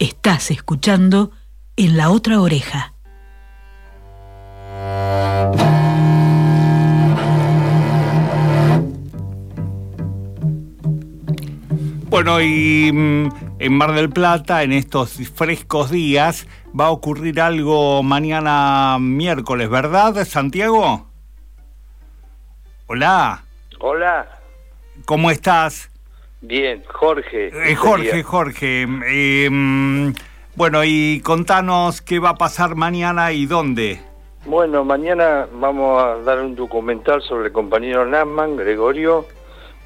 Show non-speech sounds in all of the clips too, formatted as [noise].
Estás escuchando en la otra oreja. Bueno, y mm, en Mar del Plata, en estos frescos días, va a ocurrir algo mañana miércoles, ¿verdad, Santiago? Hola. Hola. ¿Cómo estás? Bien, Jorge. Eh, Jorge, Jorge. Eh, mm, bueno, y contanos qué va a pasar mañana y dónde. Bueno, mañana vamos a dar un documental sobre el compañero Nasman, Gregorio,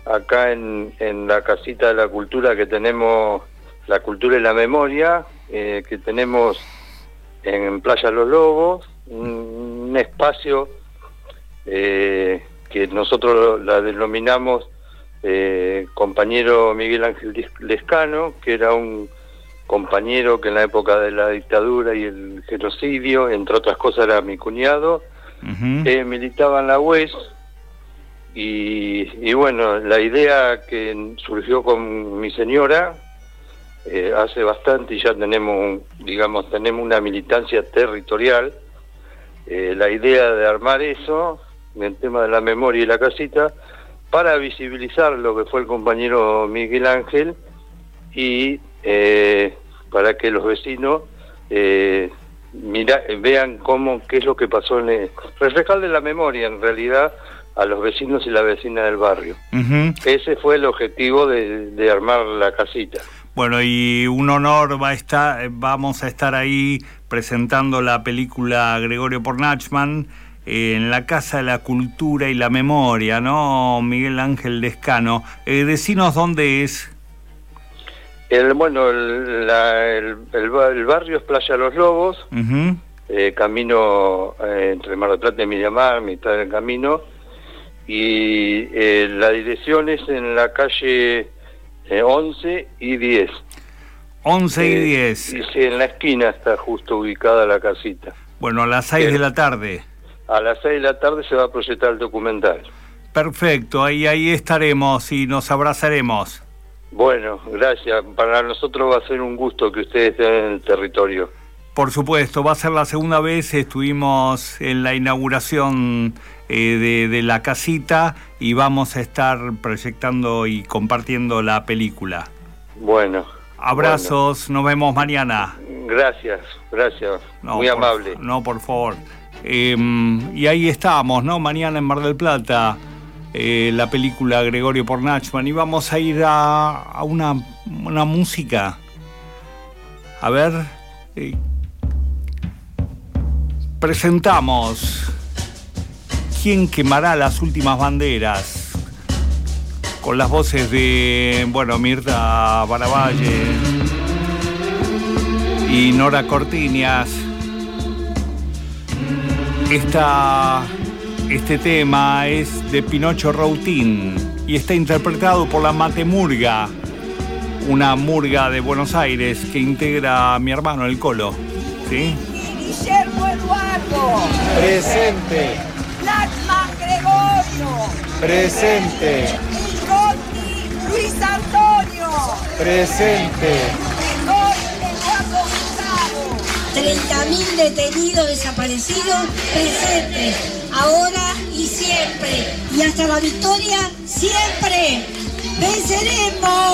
acá en, en la casita de la cultura que tenemos, la cultura y la memoria, eh, que tenemos en Playa Los Lobos, un, espacio eh, que nosotros la denominamos eh, compañero Miguel Ángel Lescano, que era un compañero que en la época de la dictadura y el genocidio, entre otras cosas era mi cuñado, militaba en la UES, y, bueno, la idea que surgió con mi señora eh, hace bastante y ya tenemos, digamos, tenemos una militancia territorial. La idea de armar eso, en el tema de la memoria y la casita, para visibilizar lo que fue el compañero Miguel Ángel y eh, para que los vecinos mira, vean cómo, qué es lo que pasó en el, la memoria en realidad a los vecinos y la vecina del barrio. Ese fue el objetivo de, armar la casita. Bueno, y un honor va a estar, vamos a estar ahí presentando la película Gregorio Pornachman eh, en la Casa de la Cultura y la Memoria, ¿no? Miguel Ángel Descano. Eh, decinos dónde es. El, bueno, el, el, barrio es Playa Los Lobos, eh, camino eh, entre Mar del Plata y Miramar, mitad del camino, y eh, la dirección es en la calle 11 eh, y 10. 11 y 10. Eh, y sí, en la esquina está justo ubicada la casita. Bueno, a las 6 de la tarde. A las 6 de la tarde se va a proyectar el documental. Perfecto, ahí, ahí estaremos y nos abrazaremos. Bueno, gracias. Para nosotros va a ser un gusto que ustedes estén en el territorio. Por supuesto, va a ser la segunda vez, estuvimos en la inauguración eh, de, la casita y vamos a estar proyectando y compartiendo la película. Bueno. Abrazos, nos vemos mañana. Gracias, gracias. Muy amable. No, por favor. Em, y ahí estamos, ¿no? Mañana en Mar del Plata, eh, la película Gregorio Pornachman. Y vamos a ir a, una, una música. A ver. Eh, presentamos ¿Quién quemará las últimas banderas? Con las voces de, bueno, Mirta Baravalle y Nora Cortiñas. Esta, este tema es de Pinocho Routín y está interpretado por la Mate Murga, una murga de Buenos Aires que integra a mi hermano el Colo. ¿Sí? Guillermo Eduardo. Presente. Lachman Gregorio. Presente. Conti Luis Antonio. Presente. Eduardo Gustavo. 30.000 detenidos desaparecidos presentes, ahora y siempre. Y hasta la victoria, siempre. ¡Venceremos!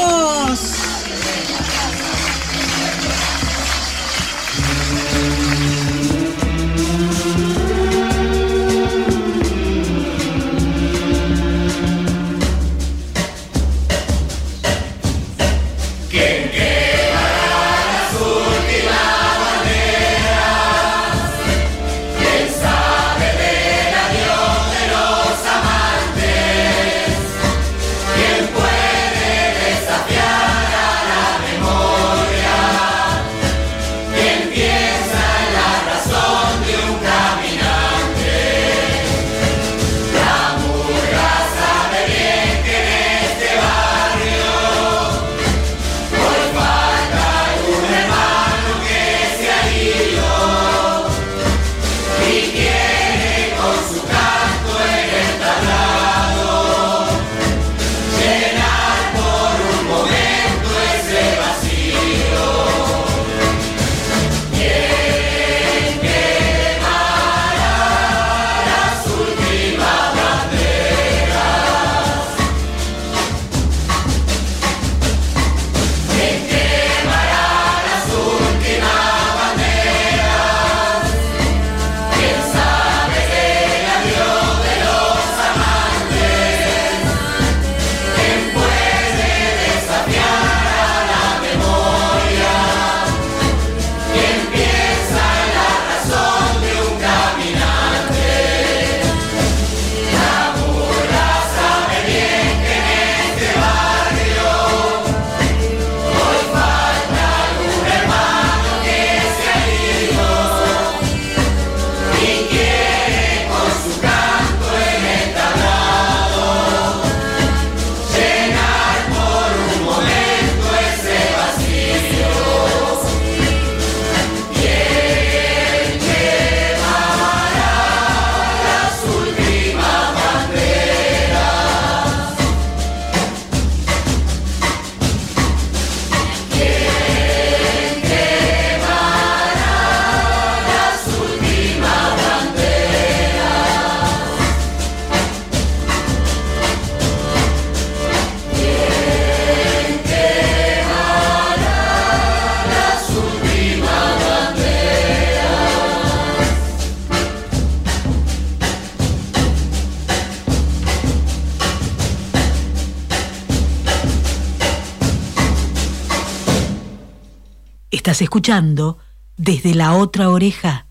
Escuchando desde la otra oreja.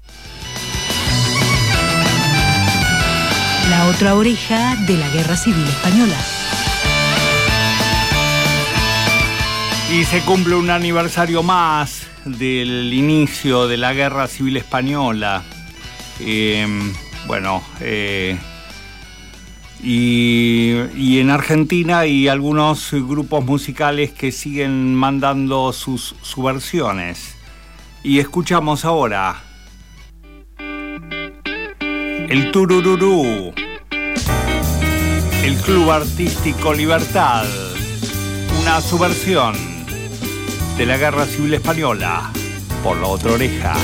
La otra oreja de la Guerra Civil Española. Y se cumple un aniversario más del inicio de la Guerra Civil Española. Eh, bueno, eh, y, en Argentina hay algunos grupos musicales que siguen mandando sus subversiones. Y escuchamos ahora el Turururú, el Club Artístico Libertad, una subversión de la Guerra Civil Española por la otra oreja.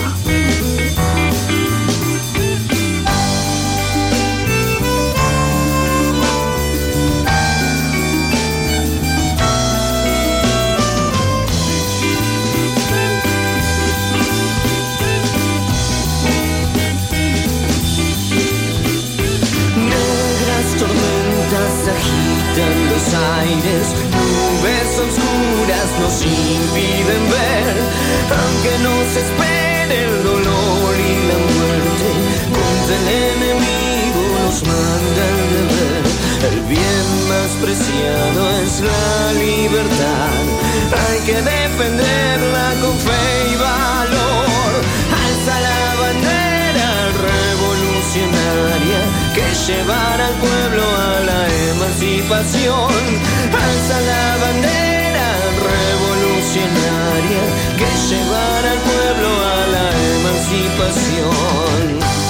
Agitan los aires, nubes oscuras nos impiden ver, aunque nos espere el dolor y la muerte, contra el enemigo nos manda el deber. El bien más preciado es la libertad, hay que defenderla con fe y valor. Alza la bandera revolucionaria que llevará al pueblo a la emancipación. Alza la bandera revolucionaria que llevará al pueblo a la emancipación.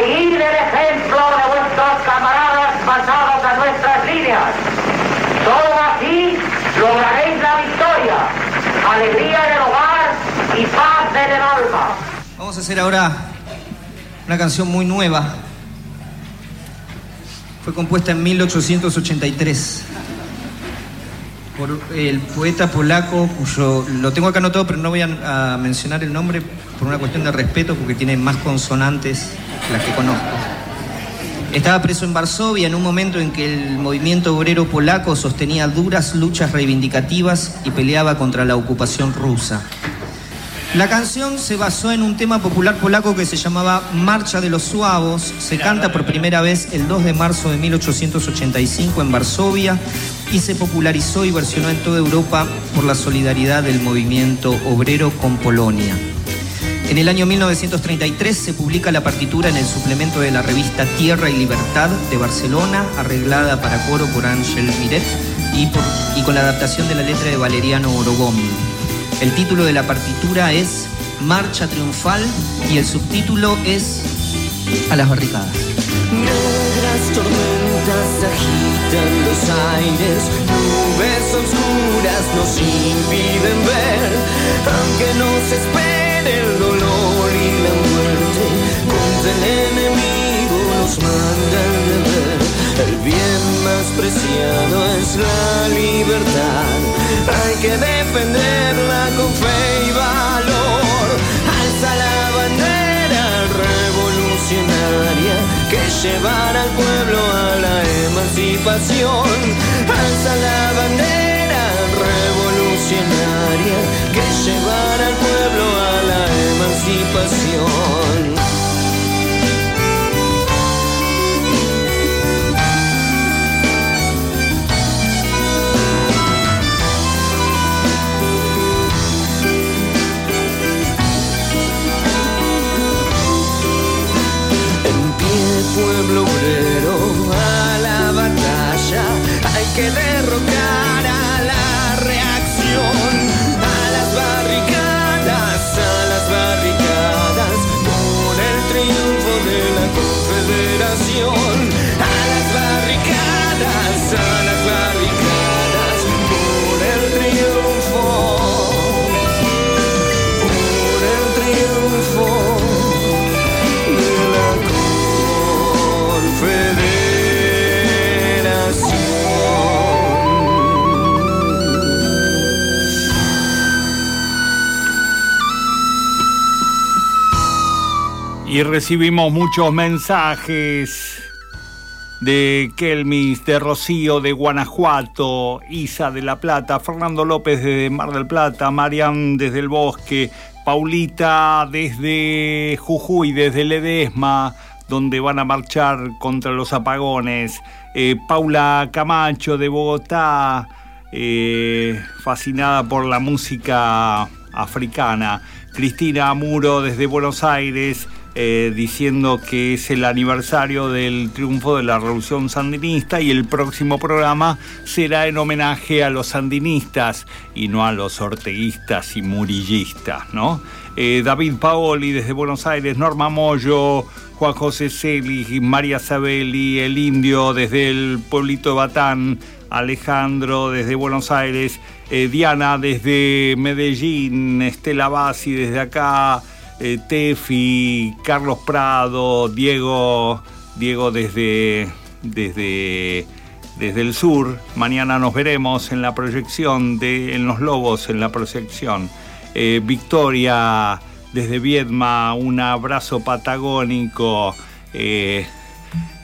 Seguid el ejemplo de vuestros camaradas pasados a nuestras líneas. Solo así lograréis la victoria, alegría en el hogar y paz en el alma. Vamos a hacer ahora una canción muy nueva. Fue compuesta en 1883 por el poeta polaco, cuyo lo tengo acá anotado, pero no voy a, a mencionar el nombre por una cuestión de respeto, porque tiene más consonantes las que conozco. Estaba preso en Varsovia en un momento en que el movimiento obrero polaco sostenía duras luchas reivindicativas y peleaba contra la ocupación rusa. La canción se basó en un tema popular polaco que se llamaba Marcha de los Suavos. Se canta por primera vez el 2 de marzo de 1885 en Varsovia y se popularizó y versionó en toda Europa por la solidaridad del movimiento obrero con Polonia. En el año 1933 se publica la partitura en el suplemento de la revista Tierra y Libertad de Barcelona, arreglada para coro por Ángel Miret y, con la adaptación de la letra de Valeriano Orogón. El título de la partitura es Marcha Triunfal y el subtítulo es A las barricadas. Negras tormentas agitan los aires, nubes oscuras nos impiden ver, aunque nos espere el dolor y la muerte, contra el enemigo nos manda el deber. El bien más preciado es la libertad, hay que defenderla con fe y valor. Alza la bandera revolucionaria que llevará al pueblo a la emancipación. Alza la bandera revolucionaria que derrocar Y recibimos muchos mensajes de Kelmis, de Rocío, de Guanajuato, Isa de La Plata, Fernando López desde Mar del Plata, Marian desde el Bosque, Paulita desde Jujuy, desde Ledesma, donde van a marchar contra los apagones, eh, Paula Camacho de Bogotá, eh, fascinada por la música africana, Cristina Amuro desde Buenos Aires, eh, diciendo que es el aniversario del triunfo de la revolución sandinista y el próximo programa será en homenaje a los sandinistas y no a los orteguistas y murillistas, ¿no? Eh, David Paoli desde Buenos Aires, Norma Moyo, Juan José Celi, María Sabelli, El Indio desde el pueblito de Batán, Alejandro desde Buenos Aires, eh, Diana desde Medellín, Estela Bassi desde acá, eh, Tefi, Carlos Prado, Diego, Diego desde, desde, desde el sur. Mañana nos veremos en la proyección de En los Lobos, en la proyección. Eh, Victoria desde Viedma, un abrazo patagónico. eh,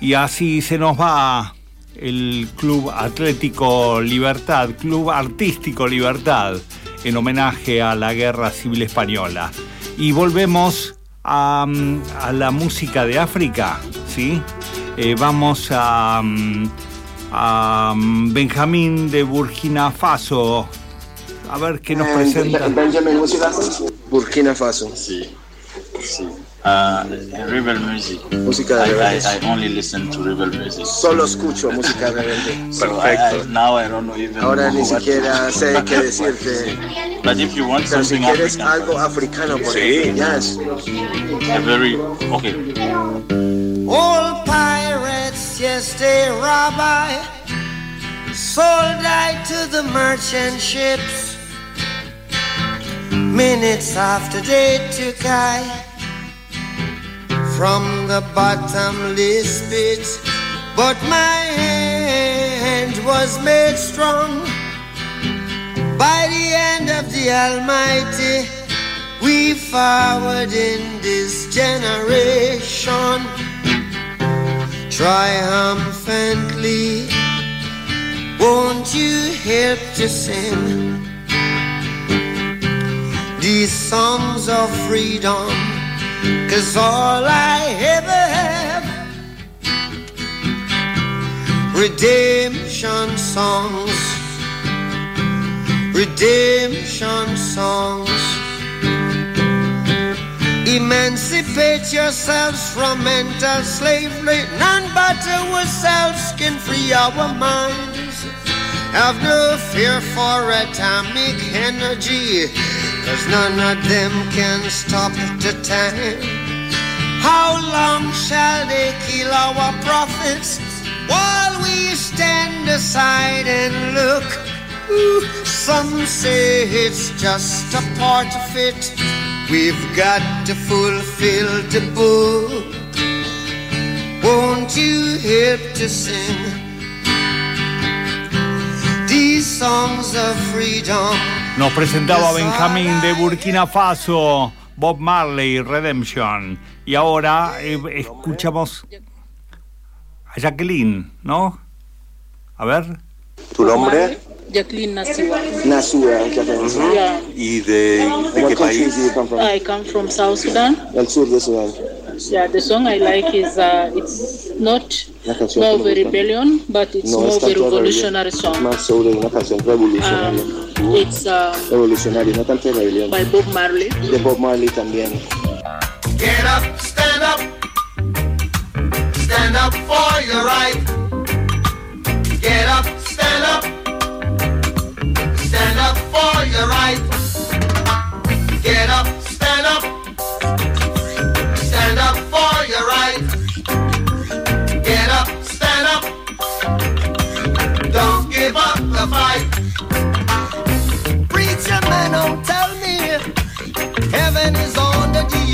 y así se nos va el Club Atlético Libertad, Club Artístico Libertad, en homenaje a la Guerra Civil Española. Y volvemos a, a la música de África, ¿sí? Eh, vamos a, a mm, Benjamín de Burkina Faso. A ver qué nos presenta. Benjamin, música. Burkina Faso. Sí, sí. Uh, rebel music. Música de I, rebeldes. I, I only listen to rebel music. Solo escucho música rebelde. So I, I, now I don't know even Ahora ni what to siquiera say. sé [laughs] qué decirte. But if you want Pero si something quieres African, algo africano, por Sí. ejemplo, yes. a very okay. Old pirates, yes, they rob I. Sold I to the merchant ships. Minutes after they took I from the bottomless pit. But my hand was made strong by the hand of the Almighty. We forward in this generation triumphantly. Won't you help to sing these songs of freedom? Cause all I ever have redemption songs, redemption songs. Emancipate yourselves from mental slavery. None but ourselves can free our minds. Have no fear for atomic energy, cause none of them can stop the time. How long shall they kill our prophets while we stand aside and look? Ooh, some say it's just a part of it. We've got to fulfill the book. Won't you help to sing these songs of freedom? Nos presentaba Benjamín de Burkina Faso, Bob Marley, Redemption. Y ahora eh, escuchamos a Jacqueline, ¿no? A ver. ¿Tu nombre? Jacqueline Nasiwa. Nasua, Jacqueline. Yeah. ¿Y de, de qué país? I come from South Sudan. Del sur de Sudán. Yeah, the song I like is uh, it's not more que of me a gusta. rebellion, but it's No more es of a revolutionary song. más sobre una canción revolucionaria. Um, it's um, Revolucionaria, no tanto rebelión. by Bob Marley. De Bob Marley también. Get up, stand up. Stand up for your right. Get up, stand up. Stand up for your right. Get up,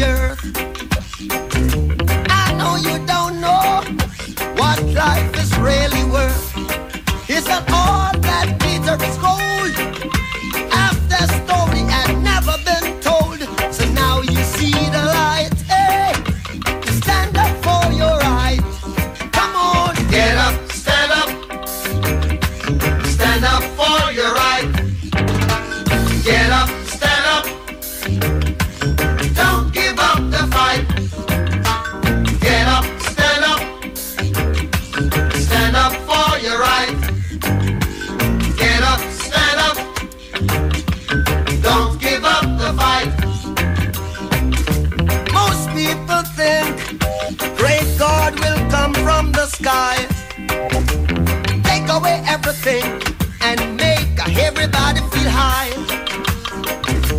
earth.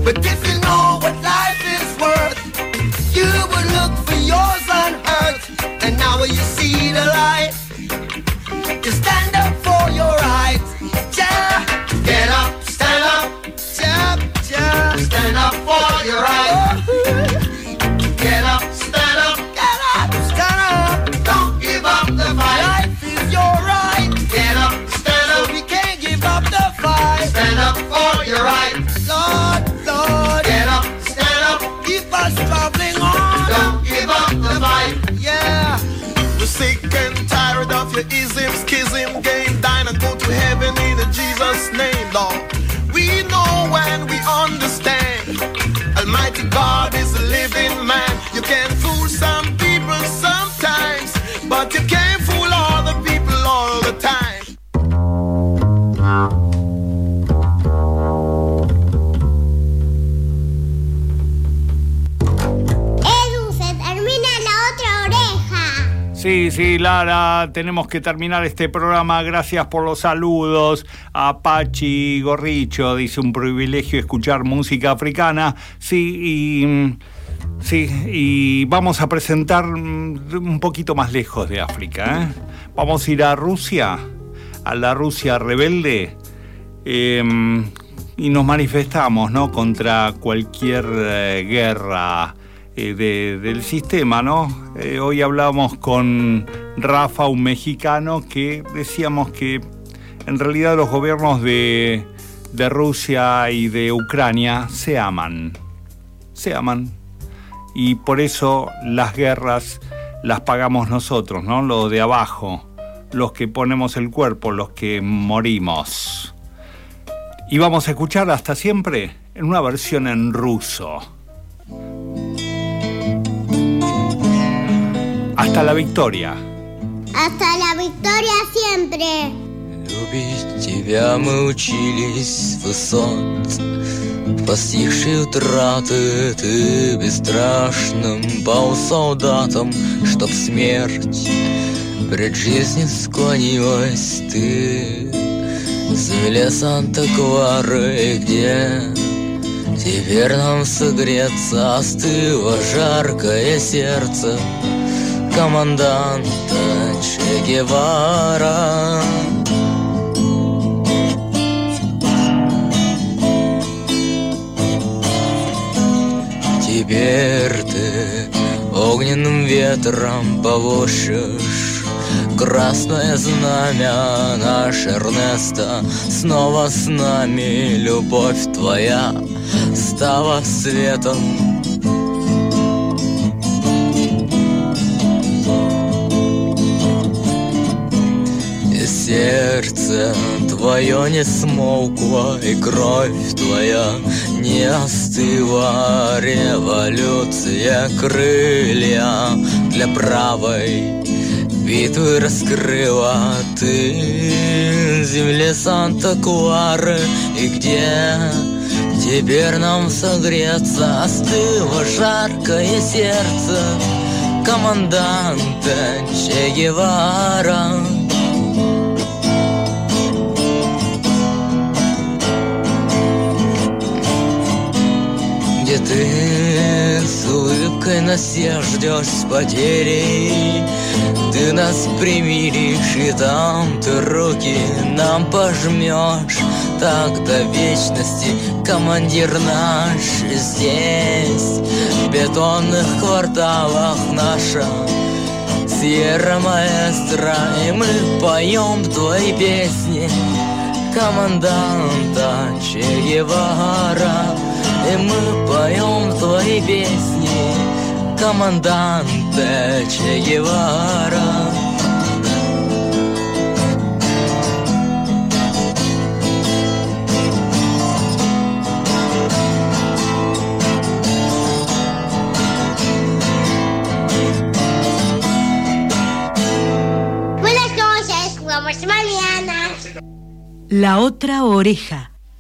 But this is Almighty God is a living man. You can't fool some. Sí, Lara, tenemos que terminar este programa. Gracias por los saludos. A Pachi Gorricho, dice un privilegio escuchar música africana. Sí, y. mm, Sí, y vamos a presentar mm, un poquito más lejos de África. ¿eh? Vamos a ir a Rusia, a la Rusia rebelde, eh, y nos manifestamos ¿no? contra cualquier eh, guerra eh, de- del sistema. ¿no? Eh, hoy hablamos con Rafa, un mexicano, que decíamos que en realidad los gobiernos de, de Rusia y de Ucrania se aman. Se aman y por eso las guerras las pagamos nosotros, ¿no? Los de abajo, los que ponemos el cuerpo, los que morimos. Y vamos a escuchar hasta siempre en una versión en ruso. Hasta la victoria. Hasta la victoria siempre. Любить тебя мы учились высот Постигшие утраты ты бесстрашным Пал солдатам, чтоб смерть Пред жизнью склонилась ты Земле Санта-Клары, где Теперь нам согреться остыло жаркое сердце Команданта Че Гевара Теперь ты огненным ветром повощешь Красное знамя наш Эрнеста Снова с нами любовь твоя. Стала светом сердце твое не смолкло, и кровь твоя не остыла. Революция крылья для правой битвы раскрыла ты земле Санта-Клары и где теперь нам согреться остыло жаркое сердце команданта Че Гевара. Ты с улыбкой нас всех ждешь с потерей. Ты нас примиришь и там ты руки нам пожмешь Так до вечности, командир наш здесь В бетонных кварталах наша. Сьерра Маэстро И мы поем твои песни. Команданта Че Гевара И мы поем твои песни Команданта Че Гевара Buenas noches, nos vemos mañana. La otra oreja.